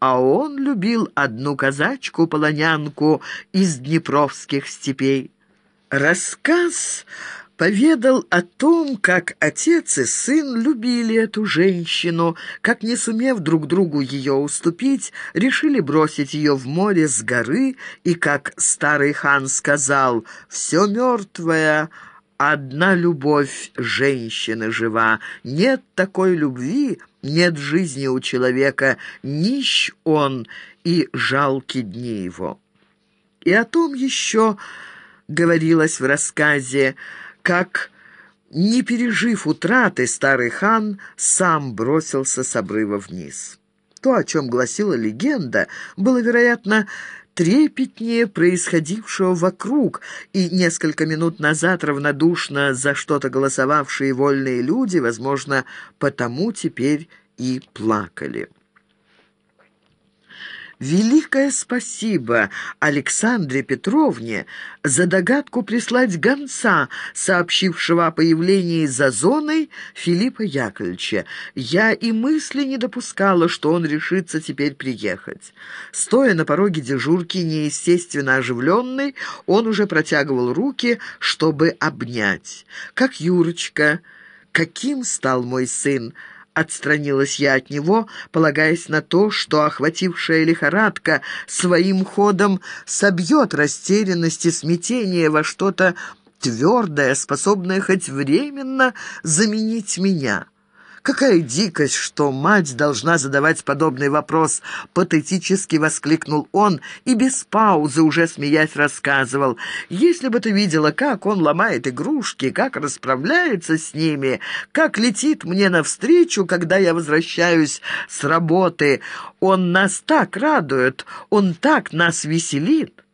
а он любил одну казачку-полонянку из днепровских степей. Рассказ поведал о том, как отец и сын любили эту женщину, как, не сумев друг другу ее уступить, решили бросить ее в море с горы, и как старый хан сказал «все мертвое». Одна любовь женщины жива. Нет такой любви, нет жизни у человека. Нищ он и жалки дни его. И о том еще говорилось в рассказе как, не пережив утраты, старый хан сам бросился с обрыва вниз. То, о чем гласила легенда, было, вероятно, трепетнее происходившего вокруг, и несколько минут назад равнодушно за что-то голосовавшие вольные люди, возможно, потому теперь и плакали. Великое спасибо Александре Петровне за догадку прислать гонца, сообщившего о появлении за зоной Филиппа Яковлевича. Я и мысли не допускала, что он решится теперь приехать. Стоя на пороге дежурки, неестественно оживленный, он уже протягивал руки, чтобы обнять. «Как Юрочка! Каким стал мой сын!» Отстранилась я от него, полагаясь на то, что охватившая лихорадка своим ходом собьет растерянность и смятение во что-то твердое, способное хоть временно заменить меня». Какая дикость, что мать должна задавать подобный вопрос, патетически воскликнул он и без паузы, уже смеясь, рассказывал. Если бы ты видела, как он ломает игрушки, как расправляется с ними, как летит мне навстречу, когда я возвращаюсь с работы, он нас так радует, он так нас веселит.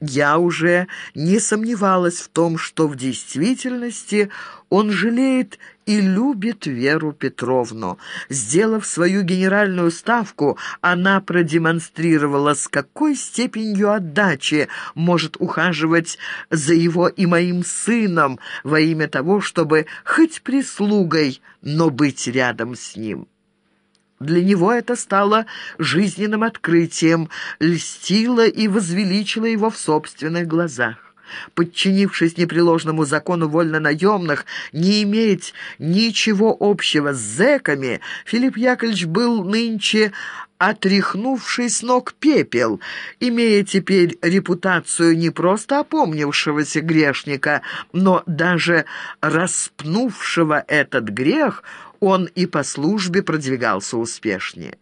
Я уже не сомневалась в том, что в действительности он жалеет и любит Веру Петровну. Сделав свою генеральную ставку, она продемонстрировала, с какой степенью отдачи может ухаживать за его и моим сыном во имя того, чтобы хоть прислугой, но быть рядом с ним. Для него это стало жизненным открытием, льстило и возвеличило его в собственных глазах. Подчинившись непреложному закону вольно-наемных, не иметь ничего общего с зэками, Филипп Яковлевич был нынче отряхнувший с ног пепел, имея теперь репутацию не просто опомнившегося грешника, но даже распнувшего этот грех – он и по службе продвигался успешнее.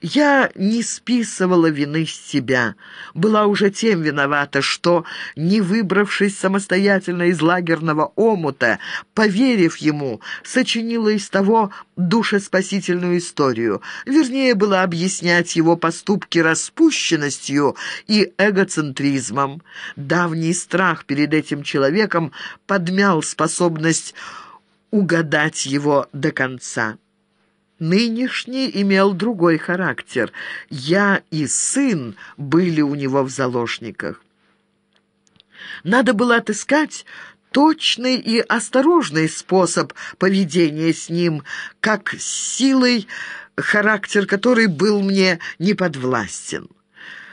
Я не списывала вины с себя, была уже тем виновата, что, не выбравшись самостоятельно из лагерного омута, поверив ему, сочинила из того душеспасительную историю. Вернее, было объяснять его поступки распущенностью и эгоцентризмом. Давний страх перед этим человеком подмял способность угадать его до конца. Нынешний имел другой характер. Я и сын были у него в заложниках. Надо было отыскать точный и осторожный способ поведения с ним, как с силой, характер которой был мне неподвластен.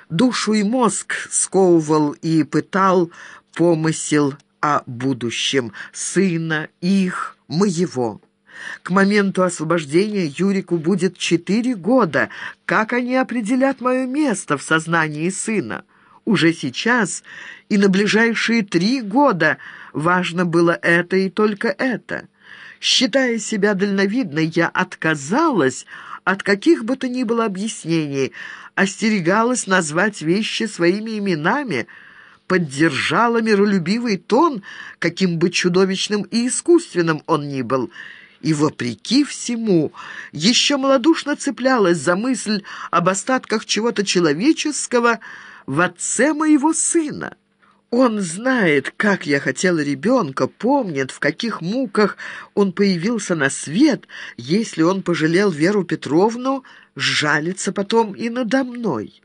Душу и мозг сковывал и пытал помысел о будущем сына, их, моего. К моменту освобождения Юрику будет четыре года. Как они определят мое место в сознании сына? Уже сейчас и на ближайшие три года важно было это и только это. Считая себя дальновидной, я отказалась от каких бы то ни было объяснений, остерегалась назвать вещи своими именами – поддержала миролюбивый тон, каким бы чудовищным и искусственным он ни был, и, вопреки всему, еще малодушно цеплялась за мысль об остатках чего-то человеческого в отце моего сына. Он знает, как я хотела ребенка, помнит, в каких муках он появился на свет, если он пожалел Веру Петровну, жалится потом и надо мной».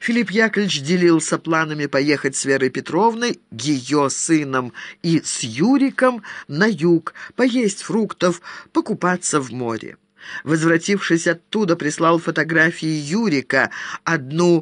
Филипп Яковлевич делился планами поехать с Верой Петровной, ее сыном и с Юриком на юг, поесть фруктов, покупаться в море. Возвратившись оттуда, прислал фотографии Юрика, одну